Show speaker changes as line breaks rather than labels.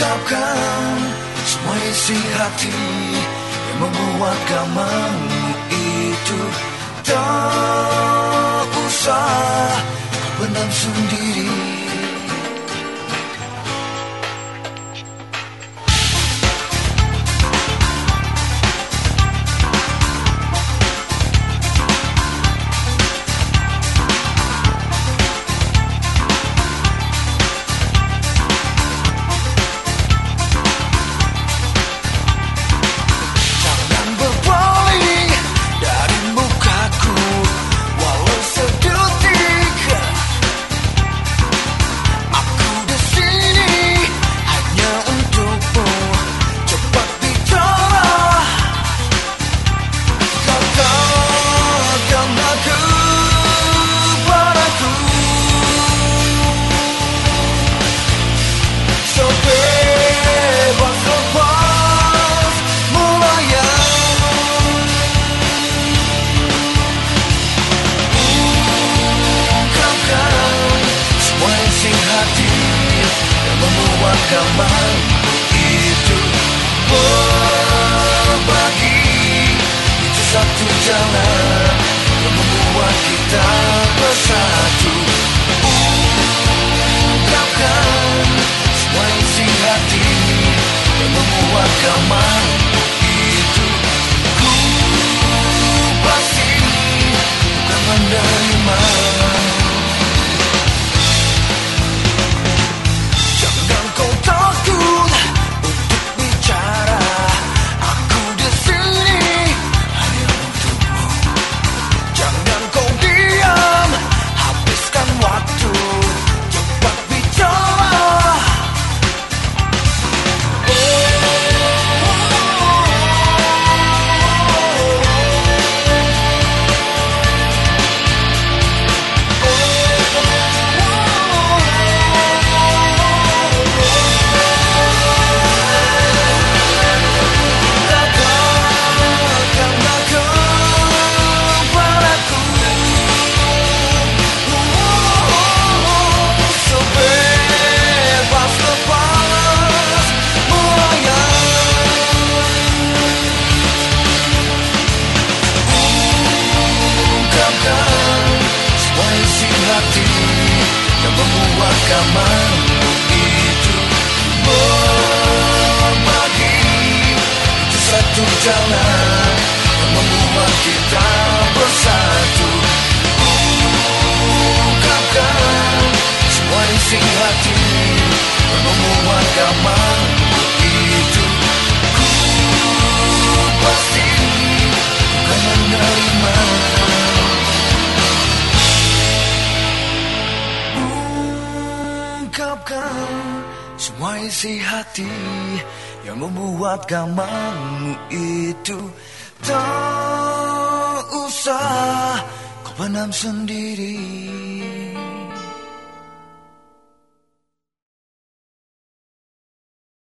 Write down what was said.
Ungkapkan semua isi hati Yang membuat kamu itu Tak usah kau pendam sendiri acalmar agamamu itu berbagi satu jalan yang membuat kita bersatu Ungkapkan semua isi hati yang membuat ungkapkan semua isi hati yang membuat gambarmu itu tak usah kau pendam sendiri.